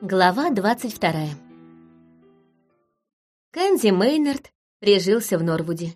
Глава 22 Кэнди Мейнард прижился в Норвуде.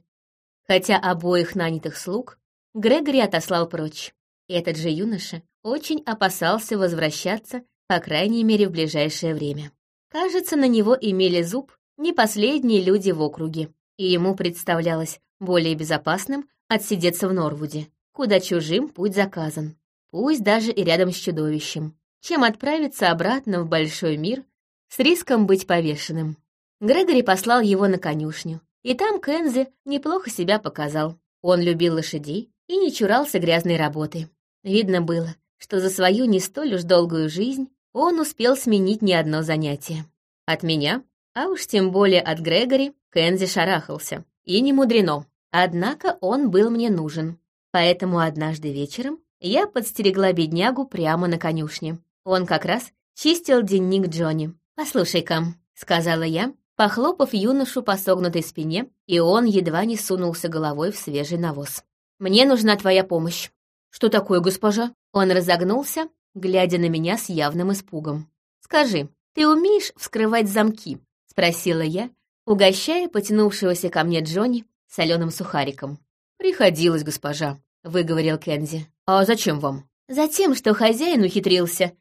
Хотя обоих нанятых слуг Грегори отослал прочь. Этот же юноша очень опасался возвращаться, по крайней мере, в ближайшее время. Кажется, на него имели зуб не последние люди в округе, и ему представлялось более безопасным отсидеться в Норвуде, куда чужим путь заказан, пусть даже и рядом с чудовищем чем отправиться обратно в большой мир с риском быть повешенным. Грегори послал его на конюшню, и там Кензи неплохо себя показал. Он любил лошадей и не чурался грязной работы. Видно было, что за свою не столь уж долгую жизнь он успел сменить не одно занятие. От меня, а уж тем более от Грегори, Кензи шарахался. И не мудрено. Однако он был мне нужен. Поэтому однажды вечером я подстерегла беднягу прямо на конюшне. Он как раз чистил денник Джонни. «Послушай-ка», — сказала я, похлопав юношу по согнутой спине, и он едва не сунулся головой в свежий навоз. «Мне нужна твоя помощь». «Что такое, госпожа?» Он разогнулся, глядя на меня с явным испугом. «Скажи, ты умеешь вскрывать замки?» — спросила я, угощая потянувшегося ко мне Джонни соленым сухариком. «Приходилось, госпожа», — выговорил Кензи. «А зачем вам?» «Затем, что хозяин ухитрился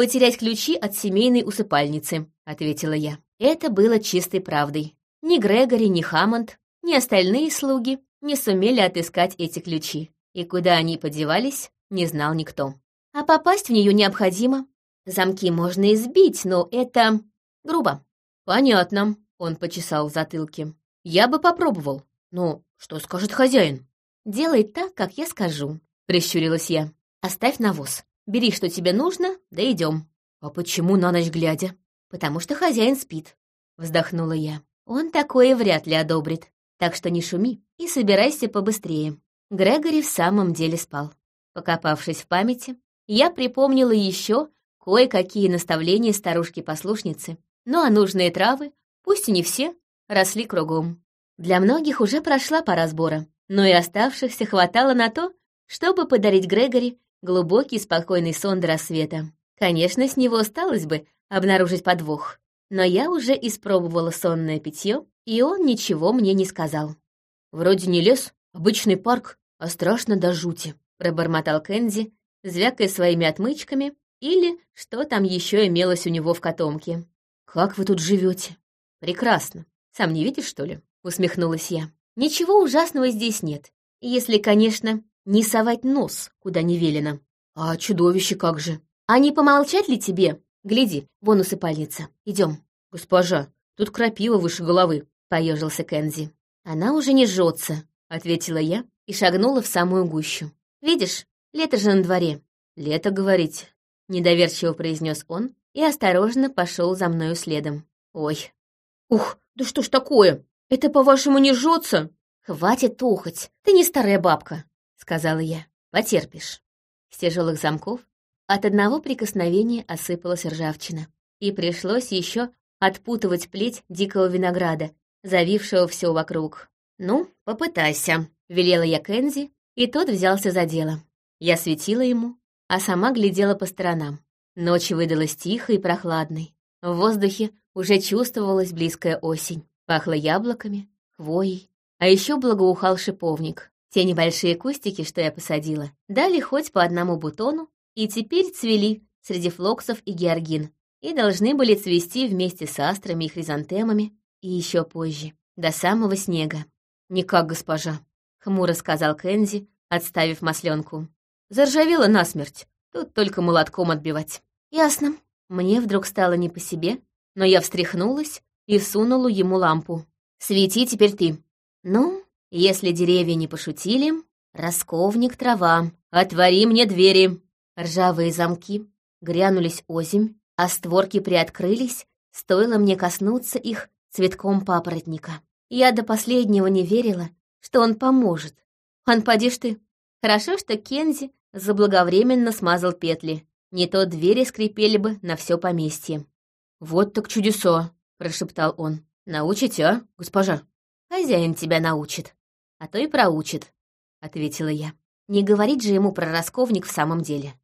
потерять ключи от семейной усыпальницы», — ответила я. Это было чистой правдой. Ни Грегори, ни Хаммонд, ни остальные слуги не сумели отыскать эти ключи. И куда они подевались, не знал никто. А попасть в нее необходимо. Замки можно избить, но это грубо. Понятно, он почесал в затылке. Я бы попробовал. Но что скажет хозяин? Делай так, как я скажу, прищурилась я. Оставь навоз. Бери, что тебе нужно, да идем. А почему на ночь глядя? Потому что хозяин спит, вздохнула я. Он такое вряд ли одобрит. Так что не шуми и собирайся побыстрее. Грегори в самом деле спал. Покопавшись в памяти, я припомнила еще кое-какие наставления старушки-послушницы. Ну а нужные травы, пусть и не все, росли кругом. Для многих уже прошла пора сбора, но и оставшихся хватало на то, чтобы подарить Грегори глубокий спокойный сон до рассвета. Конечно, с него осталось бы обнаружить подвох, но я уже испробовала сонное питье, и он ничего мне не сказал. «Вроде не лес, обычный парк, а страшно до жути», — пробормотал Кэнди, звякая своими отмычками или что там еще имелось у него в котомке. «Как вы тут живете? «Прекрасно. Сам не видишь, что ли?» — усмехнулась я. «Ничего ужасного здесь нет, если, конечно, не совать нос, куда не велено. А чудовище как же? А не помолчать ли тебе? Гляди, вон усыпальница. Идем. Госпожа, тут крапива выше головы, поежился Кензи. Она уже не жжется, ответила я и шагнула в самую гущу. Видишь, лето же на дворе. Лето, говорите, недоверчиво произнес он и осторожно пошел за мною следом. Ой. Ух, да что ж такое? Это, по-вашему, не жжется? Хватит тухать, ты не старая бабка сказала я. «Потерпишь». С тяжелых замков от одного прикосновения осыпалась ржавчина, и пришлось еще отпутывать плеть дикого винограда, завившего все вокруг. «Ну, попытайся», — велела я Кензи, и тот взялся за дело. Я светила ему, а сама глядела по сторонам. Ночь выдалась тихой и прохладной. В воздухе уже чувствовалась близкая осень. Пахло яблоками, хвоей, а еще благоухал шиповник. Те небольшие кустики, что я посадила, дали хоть по одному бутону, и теперь цвели среди флоксов и георгин, и должны были цвести вместе с астрами и хризантемами, и еще позже, до самого снега. «Никак, госпожа», — хмуро сказал Кензи, отставив масленку. «Заржавела насмерть, тут только молотком отбивать». «Ясно». Мне вдруг стало не по себе, но я встряхнулась и сунула ему лампу. «Свети теперь ты». «Ну, если деревья не пошутили, расковник трава, отвори мне двери. Ржавые замки грянулись озимь, а створки приоткрылись, стоило мне коснуться их цветком папоротника. Я до последнего не верила, что он поможет. Он поди ты. Хорошо, что Кензи заблаговременно смазал петли. Не то двери скрипели бы на все поместье. «Вот так чудеса!» — прошептал он. «Научите, а, госпожа?» «Хозяин тебя научит», а то и проучит», — ответила я. «Не говорить же ему про расковник в самом деле.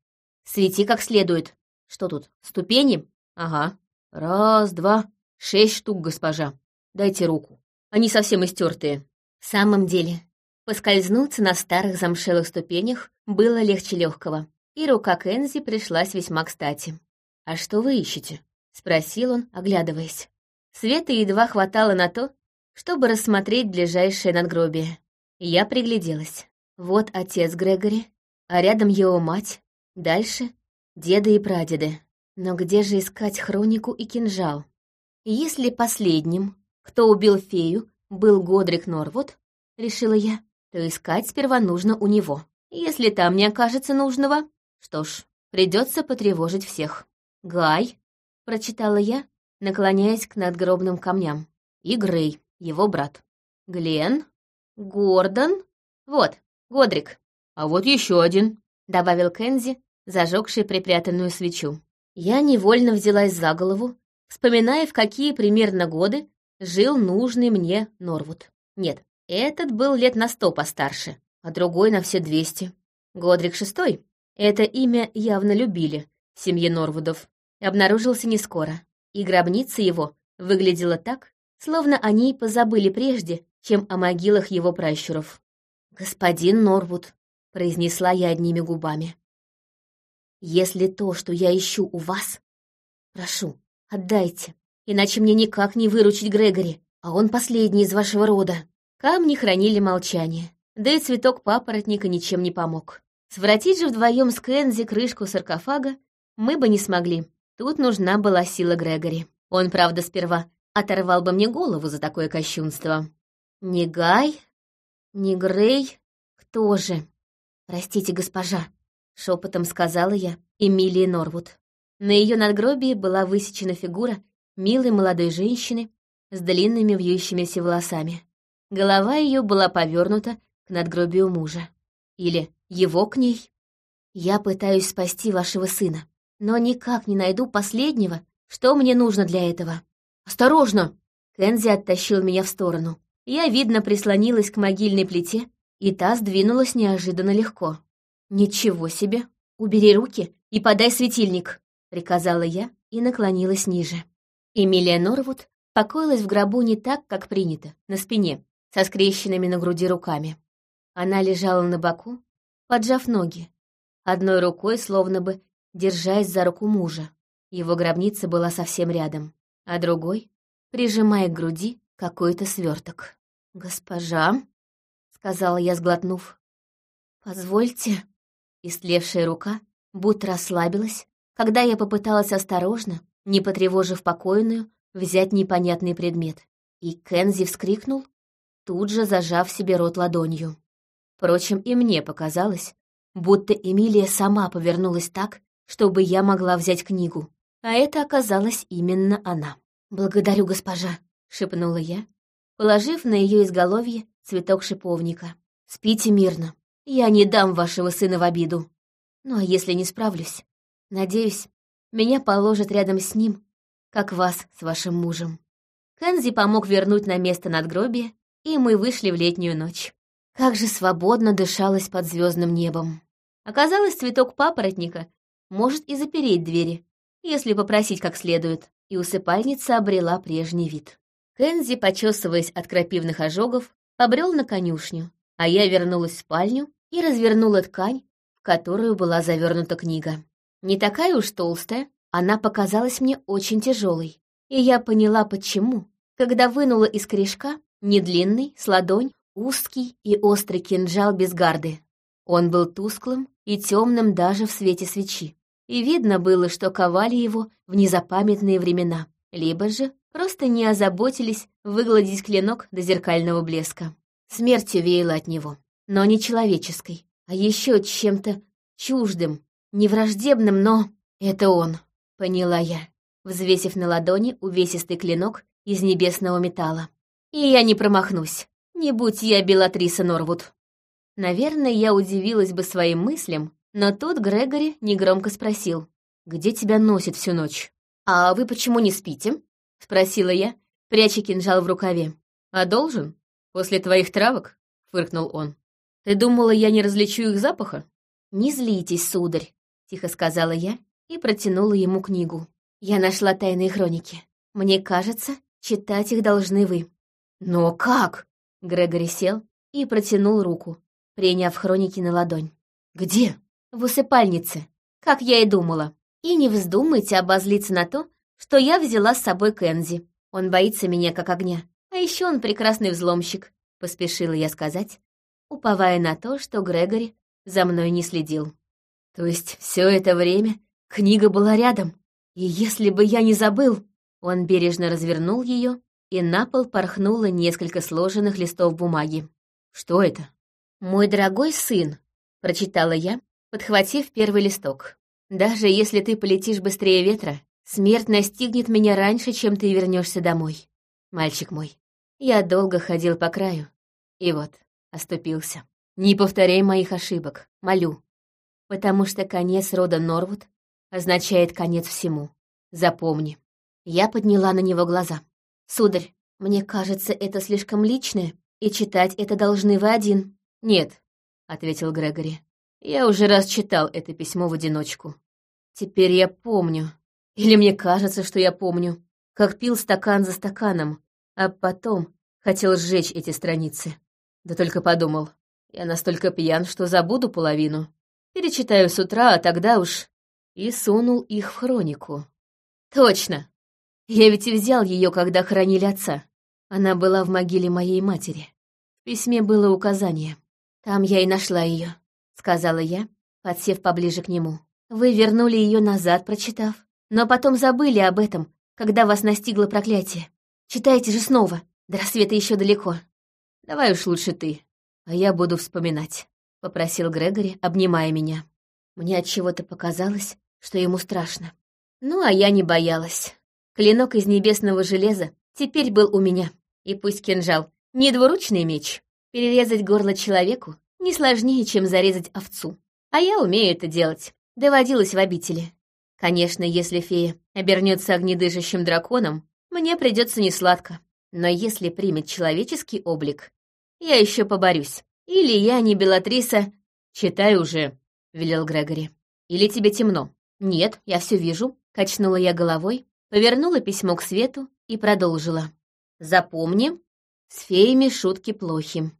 Свети как следует. Что тут, ступени? Ага. Раз, два, шесть штук, госпожа. Дайте руку. Они совсем истертые. В самом деле, поскользнуться на старых замшелых ступенях было легче легкого, и рука Кензи пришлась весьма кстати. «А что вы ищете?» — спросил он, оглядываясь. Света едва хватало на то, чтобы рассмотреть ближайшее надгробие. Я пригляделась. Вот отец Грегори, а рядом его мать, дальше — деды и прадеды. Но где же искать хронику и кинжал? Если последним, кто убил фею, был Годрик Норвуд, решила я, то искать сперва нужно у него. Если там не окажется нужного, что ж, придется потревожить всех. «Гай», — прочитала я, наклоняясь к надгробным камням, и Грей, его брат. «Глен? Гордон? Вот, Годрик. А вот еще один», — добавил Кензи, зажегший припрятанную свечу. Я невольно взялась за голову, вспоминая, в какие примерно годы жил нужный мне Норвуд. Нет, этот был лет на сто постарше, а другой на все двести. Годрик шестой. Это имя явно любили в семье Норвудов. Обнаружился не скоро, и гробница его выглядела так, словно они позабыли прежде, чем о могилах его пращуров. «Господин Норвуд», — произнесла я одними губами. Если то, что я ищу у вас, прошу, отдайте, иначе мне никак не выручить Грегори, а он последний из вашего рода. Камни хранили молчание, да и цветок папоротника ничем не помог. Своротить же вдвоем с Кензи крышку саркофага мы бы не смогли. Тут нужна была сила Грегори. Он, правда, сперва оторвал бы мне голову за такое кощунство. Не Гай, не Грей, кто же? Простите, госпожа, шепотом сказала я Эмилии Норвуд. На ее надгробии была высечена фигура милой молодой женщины с длинными вьющимися волосами. Голова ее была повернута к надгробию мужа. Или его к ней. Я пытаюсь спасти вашего сына, но никак не найду последнего, что мне нужно для этого. «Осторожно!» Кензи оттащил меня в сторону. Я, видно, прислонилась к могильной плите, и та сдвинулась неожиданно легко. «Ничего себе! Убери руки и подай светильник!» — приказала я и наклонилась ниже. Эмилия Норвуд покоилась в гробу не так, как принято, на спине, со скрещенными на груди руками. Она лежала на боку, поджав ноги, одной рукой словно бы держась за руку мужа. Его гробница была совсем рядом, а другой, прижимая к груди, какой-то сверток. «Госпожа», — сказала я, сглотнув, — «позвольте...» Истлевшая рука будто расслабилась, когда я попыталась осторожно, не потревожив покойную, взять непонятный предмет. И Кензи вскрикнул, тут же зажав себе рот ладонью. Впрочем, и мне показалось, будто Эмилия сама повернулась так, чтобы я могла взять книгу. А это оказалась именно она. «Благодарю, госпожа», — шепнула я, положив на ее изголовье цветок шиповника. «Спите мирно. Я не дам вашего сына в обиду. Ну а если не справлюсь, надеюсь, меня положат рядом с ним, как вас с вашим мужем. Кензи помог вернуть на место надгробие, и мы вышли в летнюю ночь. Как же свободно дышалось под звездным небом. Оказалось, цветок папоротника может и запереть двери, если попросить как следует, и усыпальница обрела прежний вид. Кензи, почесываясь от крапивных ожогов, побрел на конюшню, а я вернулась в спальню и развернула ткань, в которую была завернута книга. Не такая уж толстая, она показалась мне очень тяжелой, и я поняла, почему, когда вынула из корешка недлинный, с ладонь, узкий и острый кинжал без гарды. Он был тусклым и темным даже в свете свечи, и видно было, что ковали его в незапамятные времена, либо же просто не озаботились выгладить клинок до зеркального блеска. Смертью веяло от него но не человеческой, а еще чем-то чуждым, невраждебным, но... Это он, поняла я, взвесив на ладони увесистый клинок из небесного металла. И я не промахнусь, не будь я Белатриса Норвуд. Наверное, я удивилась бы своим мыслям, но тут Грегори негромко спросил, «Где тебя носит всю ночь?» «А вы почему не спите?» — спросила я, пряча кинжал в рукаве. «А должен? После твоих травок?» — фыркнул он. Ты думала, я не различу их запаха? Не злитесь, сударь, тихо сказала я и протянула ему книгу. Я нашла тайные хроники. Мне кажется, читать их должны вы. Но как? Грегори сел и протянул руку, приняв хроники на ладонь. Где? В усыпальнице, как я и думала. И не вздумайте обозлиться на то, что я взяла с собой Кензи. Он боится меня как огня. А еще он прекрасный взломщик, поспешила я сказать, уповая на то, что Грегори за мной не следил. То есть все это время книга была рядом. И если бы я не забыл... Он бережно развернул ее, и на пол порхнуло несколько сложенных листов бумаги. Что это? «Мой дорогой сын», — прочитала я, подхватив первый листок. «Даже если ты полетишь быстрее ветра, смерть настигнет меня раньше, чем ты вернешься домой. Мальчик мой, я долго ходил по краю, и вот, оступился. Не повторяй моих ошибок, молю. Потому что конец рода Норвуд означает конец всему. Запомни. Я подняла на него глаза. Сударь, мне кажется, это слишком личное, и читать это должны вы один. Нет, ответил Грегори. Я уже раз читал это письмо в одиночку. Теперь я помню. Или мне кажется, что я помню, как пил стакан за стаканом, а потом хотел сжечь эти страницы. Да только подумал, я настолько пьян, что забуду половину. Перечитаю с утра, а тогда уж... И сунул их в хронику. Точно! Я ведь и взял ее, когда хоронили отца. Она была в могиле моей матери. В письме было указание. Там я и нашла ее, сказала я, подсев поближе к нему. Вы вернули ее назад, прочитав, но потом забыли об этом, когда вас настигло проклятие. Читайте же снова, до рассвета еще далеко. Давай уж лучше ты, а я буду вспоминать», — попросил Грегори, обнимая меня. Мне от чего то показалось, что ему страшно. Ну, а я не боялась. Клинок из небесного железа теперь был у меня. И пусть кинжал не двуручный меч, перерезать горло человеку не сложнее, чем зарезать овцу. А я умею это делать. Доводилось в обители. Конечно, если фея обернется огнедышащим драконом, мне придется несладко. Но если примет человеческий облик, я еще поборюсь. Или я не Белатриса... Читай уже, — велел Грегори. Или тебе темно? Нет, я все вижу. Качнула я головой, повернула письмо к свету и продолжила. Запомни, с феями шутки плохи.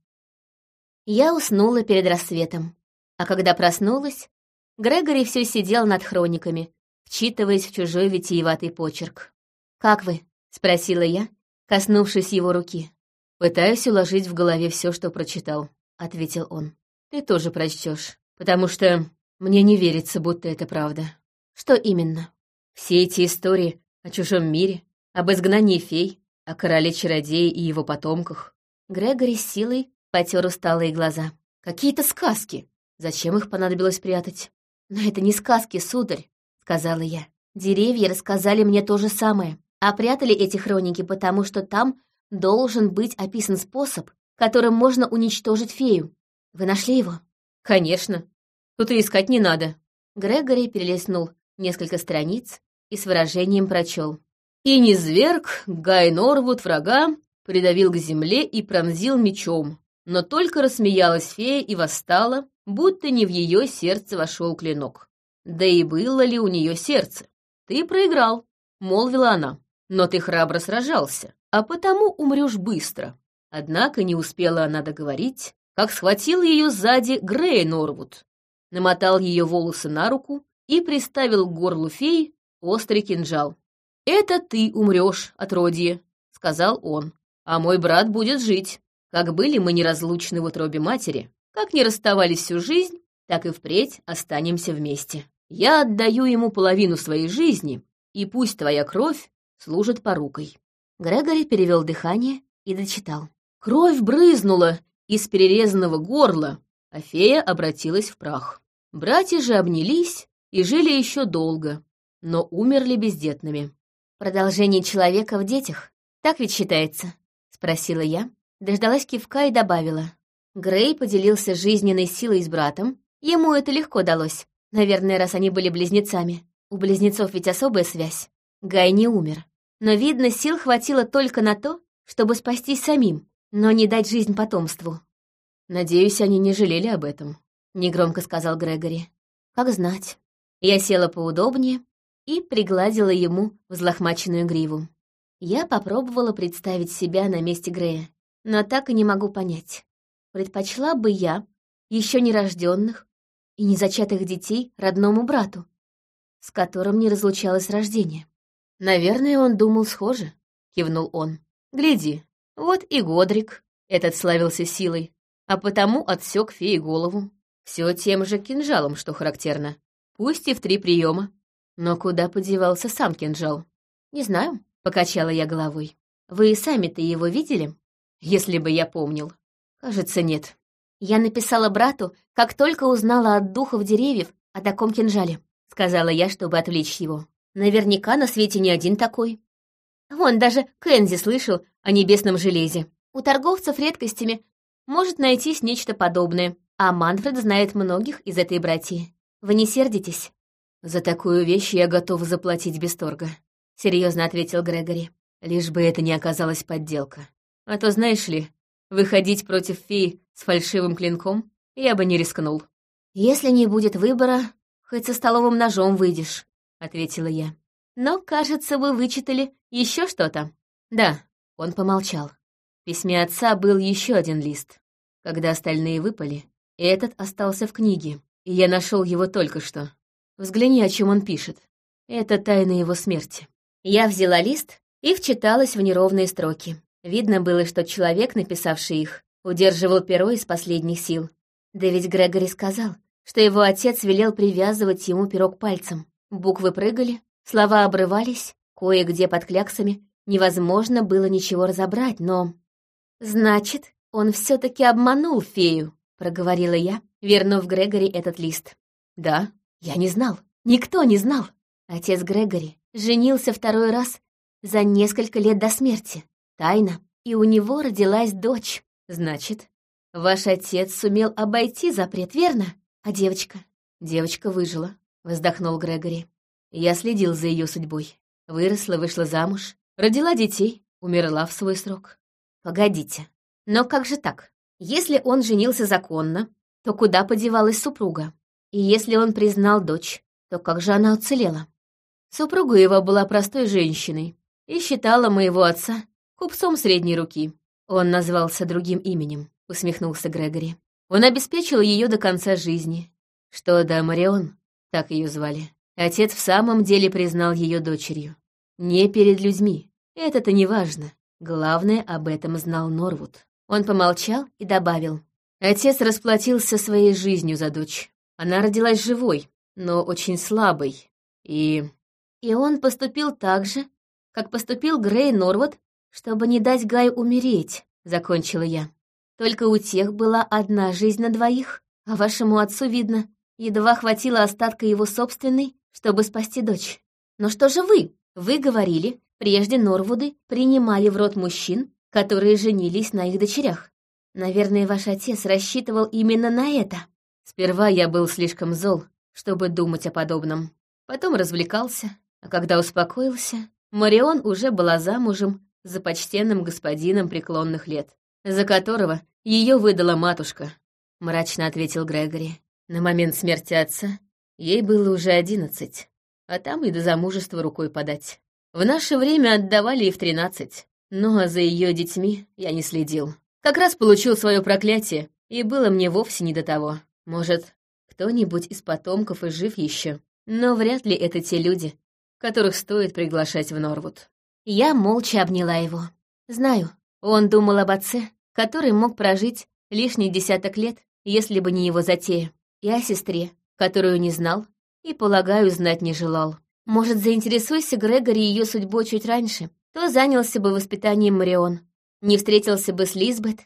Я уснула перед рассветом. А когда проснулась, Грегори все сидел над хрониками, вчитываясь в чужой витиеватый почерк. «Как вы?» — спросила я, коснувшись его руки. «Пытаюсь уложить в голове все, что прочитал», — ответил он. «Ты тоже прочтешь, потому что мне не верится, будто это правда». «Что именно?» «Все эти истории о чужом мире, об изгнании фей, о короле-чародее и его потомках». Грегори с силой потер усталые глаза. «Какие-то сказки. Зачем их понадобилось прятать?» «Но это не сказки, сударь», — сказала я. «Деревья рассказали мне то же самое, а прятали эти хроники, потому что там должен быть описан способ, которым можно уничтожить фею. Вы нашли его? Конечно. Тут и искать не надо. Грегори перелистнул несколько страниц и с выражением прочел. И не зверг Гай Норвуд врага, придавил к земле и пронзил мечом. Но только рассмеялась фея и восстала, будто не в ее сердце вошел клинок. Да и было ли у нее сердце? Ты проиграл, молвила она. Но ты храбро сражался, а потому умрешь быстро. Однако не успела она договорить, как схватил ее сзади Грей Норвуд, намотал ее волосы на руку и приставил к горлу феи острый кинжал. «Это ты умрешь, отродье», — сказал он, — «а мой брат будет жить. Как были мы неразлучны в утробе матери, как не расставались всю жизнь, так и впредь останемся вместе. Я отдаю ему половину своей жизни, и пусть твоя кровь служит порукой». Грегори перевел дыхание и дочитал. Кровь брызнула из перерезанного горла, а фея обратилась в прах. Братья же обнялись и жили еще долго, но умерли бездетными. «Продолжение человека в детях, так ведь считается?» — спросила я, дождалась кивка и добавила. Грей поделился жизненной силой с братом. Ему это легко далось. Наверное, раз они были близнецами. У близнецов ведь особая связь. Гай не умер. Но, видно, сил хватило только на то, чтобы спастись самим, но не дать жизнь потомству. «Надеюсь, они не жалели об этом», — негромко сказал Грегори. «Как знать». Я села поудобнее и пригладила ему взлохмаченную гриву. Я попробовала представить себя на месте Грея, но так и не могу понять. Предпочла бы я еще нерожденных и незачатых детей родному брату, с которым не разлучалось рождение. «Наверное, он думал схоже», — кивнул он. «Гляди, вот и Годрик, этот славился силой, а потому отсек феи голову. Все тем же кинжалом, что характерно. Пусть и в три приема. Но куда подевался сам кинжал? Не знаю, покачала я головой. Вы сами-то его видели? Если бы я помнил. Кажется, нет. Я написала брату, как только узнала от духов деревьев о таком кинжале, сказала я, чтобы отвлечь его. Наверняка на свете не один такой. Вон даже Кензи слышал о небесном железе. У торговцев редкостями может найтись нечто подобное, а Манфред знает многих из этой братьи. Вы не сердитесь?» «За такую вещь я готов заплатить без торга», — серьезно ответил Грегори. «Лишь бы это не оказалась подделка. А то, знаешь ли, выходить против феи с фальшивым клинком я бы не рискнул». «Если не будет выбора, хоть со столовым ножом выйдешь», — ответила я. «Но, кажется, вы вычитали еще что-то». «Да», — он помолчал. В письме отца был еще один лист. Когда остальные выпали, этот остался в книге, и я нашел его только что. Взгляни, о чем он пишет. Это тайна его смерти. Я взяла лист и вчиталась в неровные строки. Видно было, что человек, написавший их, удерживал перо из последних сил. Да ведь Грегори сказал, что его отец велел привязывать ему перо к пальцам. Буквы прыгали, слова обрывались, кое-где под кляксами невозможно было ничего разобрать, но... «Значит, он все таки обманул фею», — проговорила я, вернув Грегори этот лист. «Да, я не знал. Никто не знал. Отец Грегори женился второй раз за несколько лет до смерти. Тайна. И у него родилась дочь. Значит, ваш отец сумел обойти запрет, верно? А девочка? Девочка выжила, вздохнул Грегори. Я следил за ее судьбой. Выросла, вышла замуж, родила детей, умерла в свой срок. Погодите, но как же так? Если он женился законно, то куда подевалась супруга? И если он признал дочь, то как же она уцелела? Супруга его была простой женщиной и считала моего отца купцом средней руки. Он назвался другим именем, усмехнулся Грегори. Он обеспечил ее до конца жизни. Что до Марион, так ее звали. Отец в самом деле признал ее дочерью. Не перед людьми. Это-то не важно. Главное, об этом знал Норвуд. Он помолчал и добавил. Отец расплатился своей жизнью за дочь. Она родилась живой, но очень слабой. И... И он поступил так же, как поступил Грей Норвуд, чтобы не дать Гаю умереть, закончила я. Только у тех была одна жизнь на двоих, а вашему отцу, видно, едва хватило остатка его собственной, чтобы спасти дочь. Но что же вы? Вы говорили, Прежде Норвуды принимали в рот мужчин, которые женились на их дочерях. Наверное, ваш отец рассчитывал именно на это. Сперва я был слишком зол, чтобы думать о подобном. Потом развлекался, а когда успокоился, Марион уже была замужем за почтенным господином преклонных лет, за которого ее выдала матушка, — мрачно ответил Грегори. На момент смерти отца ей было уже одиннадцать, а там и до замужества рукой подать. В наше время отдавали и в тринадцать. А за ее детьми я не следил. Как раз получил свое проклятие, и было мне вовсе не до того. Может, кто-нибудь из потомков и жив еще, но вряд ли это те люди, которых стоит приглашать в Норвуд. Я молча обняла его. Знаю, он думал об отце, который мог прожить лишний десяток лет, если бы не его затея, и о сестре, которую не знал и, полагаю, знать не желал. Может, заинтересуйся Грегори ее судьбой чуть раньше, то занялся бы воспитанием Марион, не встретился бы с Лизбет,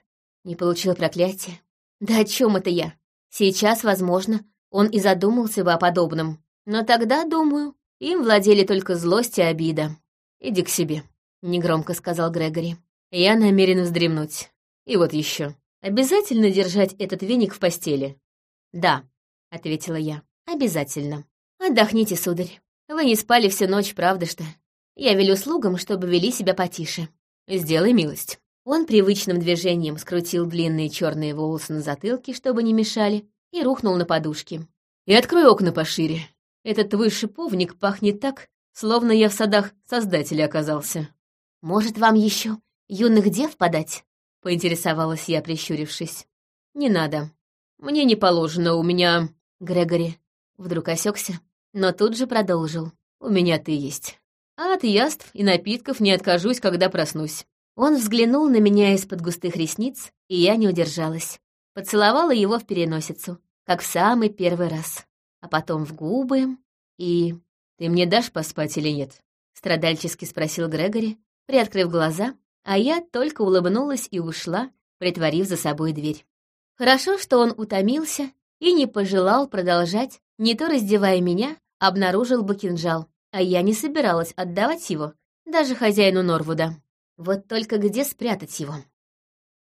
не получил проклятие. Да о чем это я? Сейчас, возможно, он и задумался бы о подобном. Но тогда, думаю, им владели только злость и обида. «Иди к себе», — негромко сказал Грегори. «Я намерен вздремнуть. И вот еще. Обязательно держать этот веник в постели?» «Да», — ответила я, — «обязательно. Отдохните, сударь». Вы не спали всю ночь, правда что? Я велю слугам, чтобы вели себя потише. Сделай милость. Он привычным движением скрутил длинные черные волосы на затылке, чтобы не мешали, и рухнул на подушки. И открой окна пошире. Этот твой шиповник пахнет так, словно я в садах Создателя оказался. Может, вам еще юных дев подать?» — поинтересовалась я, прищурившись. «Не надо. Мне не положено, у меня...» Грегори вдруг осекся, но тут же продолжил. «У меня ты есть. А от яств и напитков не откажусь, когда проснусь». Он взглянул на меня из-под густых ресниц, и я не удержалась. Поцеловала его в переносицу, как в самый первый раз. А потом в губы и... «Ты мне дашь поспать или нет?» — страдальчески спросил Грегори, приоткрыв глаза, а я только улыбнулась и ушла, притворив за собой дверь. Хорошо, что он утомился и не пожелал продолжать, не то раздевая меня, обнаружил бы кинжал, а я не собиралась отдавать его даже хозяину Норвуда. Вот только где спрятать его?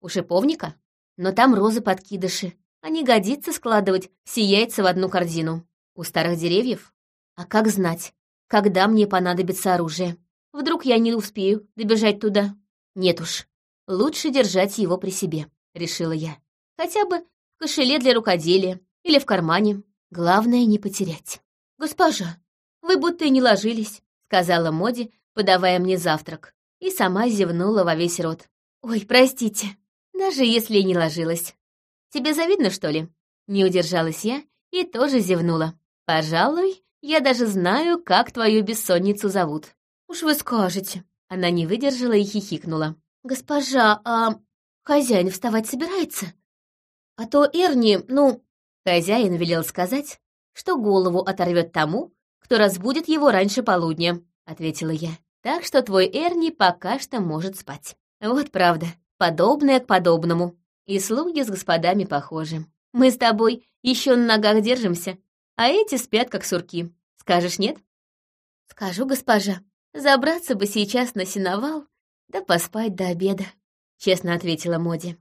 У шиповника? Но там розы-подкидыши, а не годится складывать все яйца в одну корзину. У старых деревьев? А как знать, когда мне понадобится оружие? Вдруг я не успею добежать туда? Нет уж, лучше держать его при себе, решила я. Хотя бы в кошеле для рукоделия или в кармане. Главное не потерять. «Госпожа, вы будто и не ложились», — сказала Моди, подавая мне завтрак, и сама зевнула во весь рот. «Ой, простите, даже если не ложилась. Тебе завидно, что ли?» Не удержалась я и тоже зевнула. «Пожалуй, я даже знаю, как твою бессонницу зовут». «Уж вы скажете». Она не выдержала и хихикнула. «Госпожа, а хозяин вставать собирается? А то Эрни, ну...» Хозяин велел сказать, что голову оторвет тому, кто разбудит его раньше полудня, ответила я. Так что твой Эрни пока что может спать. Вот правда, подобное к подобному. И слуги с господами похожи. Мы с тобой еще на ногах держимся, а эти спят как сурки. Скажешь нет? Скажу, госпожа. Забраться бы сейчас на сеновал, да поспать до обеда, честно ответила Моди.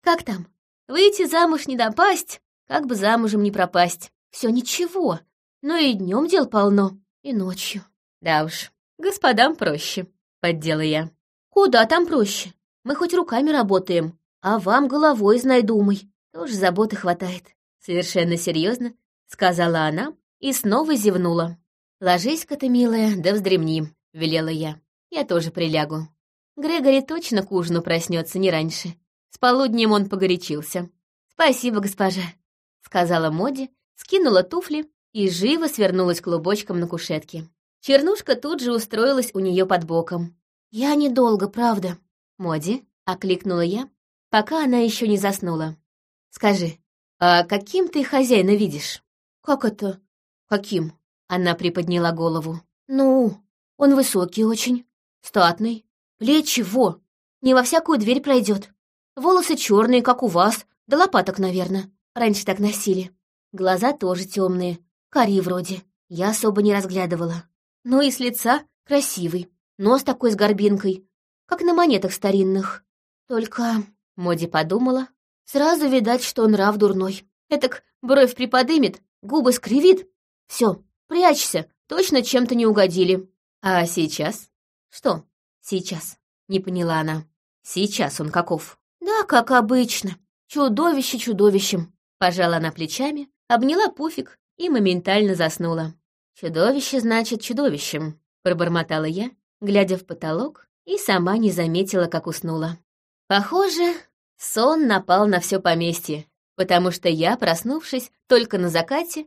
Как там? Выйти замуж не допасть, как бы замужем не пропасть. Все ничего, но и днем дел полно, и ночью. Да уж, господам проще, поддела я. Куда там проще? Мы хоть руками работаем, а вам головой, знай, думай. Тоже заботы хватает. Совершенно серьезно, сказала она и снова зевнула. «Ложись-ка ты, милая, да вздремни», — велела я. «Я тоже прилягу. Грегори точно к ужину проснется не раньше. С полуднем он погорячился. «Спасибо, госпожа», — сказала Моди, скинула туфли и живо свернулась клубочком на кушетке. Чернушка тут же устроилась у нее под боком. «Я недолго, правда». «Моди», — окликнула я, пока она еще не заснула. «Скажи, а каким ты хозяина видишь?» «Как это? Каким?» Она приподняла голову. «Ну, он высокий очень, статный, плечи во, не во всякую дверь пройдет. Волосы черные, как у вас, да лопаток, наверное. Раньше так носили. Глаза тоже темные, карие вроде. Я особо не разглядывала. Ну и с лица красивый, нос такой с горбинкой, как на монетах старинных. Только, Моди подумала, сразу видать, что нрав дурной. Этак бровь приподымет, губы скривит. Все, Прячься, точно чем-то не угодили. А сейчас? Что сейчас? Не поняла она. Сейчас он каков? Да, как обычно. Чудовище чудовищем. Пожала она плечами, обняла пуфик и моментально заснула. Чудовище значит чудовищем, пробормотала я, глядя в потолок, и сама не заметила, как уснула. Похоже, сон напал на все поместье, потому что я, проснувшись только на закате,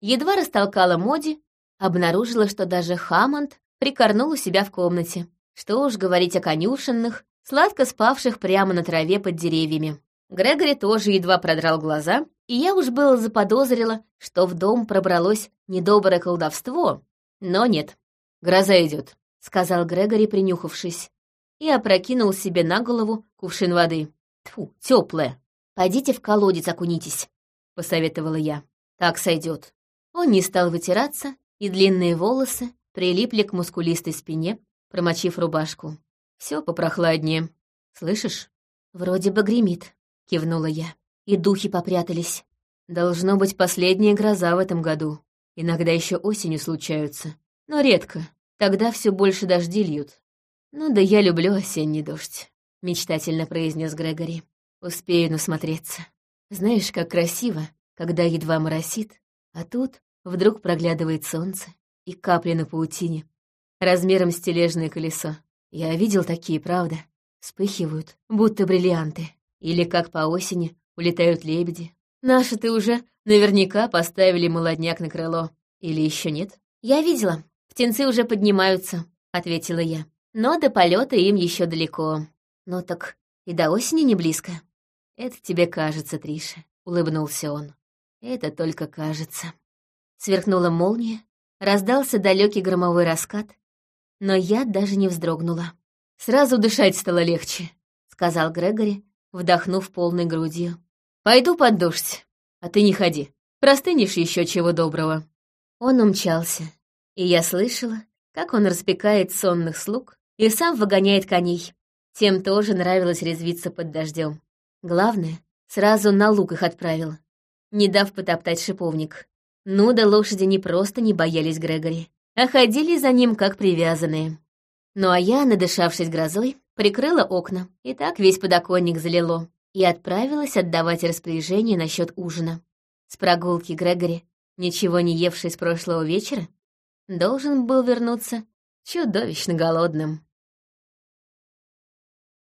Едва растолкала Моди, обнаружила, что даже Хаммонд прикорнул у себя в комнате. Что уж говорить о конюшенных, сладко спавших прямо на траве под деревьями. Грегори тоже едва продрал глаза, и я уж было заподозрила, что в дом пробралось недоброе колдовство, но нет. «Гроза идет, сказал Грегори, принюхавшись, и опрокинул себе на голову кувшин воды. Тьфу, теплая. Пойдите в колодец окунитесь, посоветовала я. Так сойдет. Он не стал вытираться, и длинные волосы прилипли к мускулистой спине, промочив рубашку. Все попрохладнее. Слышишь? Вроде бы гремит, кивнула я. И духи попрятались. Должно быть последняя гроза в этом году. Иногда еще осенью случаются. Но редко. Тогда все больше дожди льют. Ну да я люблю осенний дождь, мечтательно произнес Грегори. Успею насмотреться. Знаешь, как красиво, когда едва моросит, а тут Вдруг проглядывает солнце и капли на паутине, размером с тележное колесо. Я видел такие, правда? Вспыхивают, будто бриллианты. Или как по осени улетают лебеди. Наши-то уже наверняка поставили молодняк на крыло. Или еще нет? Я видела. Птенцы уже поднимаются, ответила я. Но до полета им еще далеко. Ну так и до осени не близко. Это тебе кажется, Триша, улыбнулся он. Это только кажется. Сверкнула молния, раздался далекий громовой раскат, но я даже не вздрогнула. Сразу дышать стало легче, сказал Грегори, вдохнув полной грудью. Пойду под дождь, а ты не ходи. Простынешь еще чего доброго. Он умчался, и я слышала, как он распекает сонных слуг и сам выгоняет коней. Тем тоже нравилось резвиться под дождем. Главное, сразу на луг их отправил, не дав потоптать шиповник. Ну да лошади не просто не боялись Грегори, а ходили за ним как привязанные. Ну а я, надышавшись грозой, прикрыла окна, и так весь подоконник залило, и отправилась отдавать распоряжение насчет ужина. С прогулки Грегори, ничего не евший с прошлого вечера, должен был вернуться чудовищно голодным.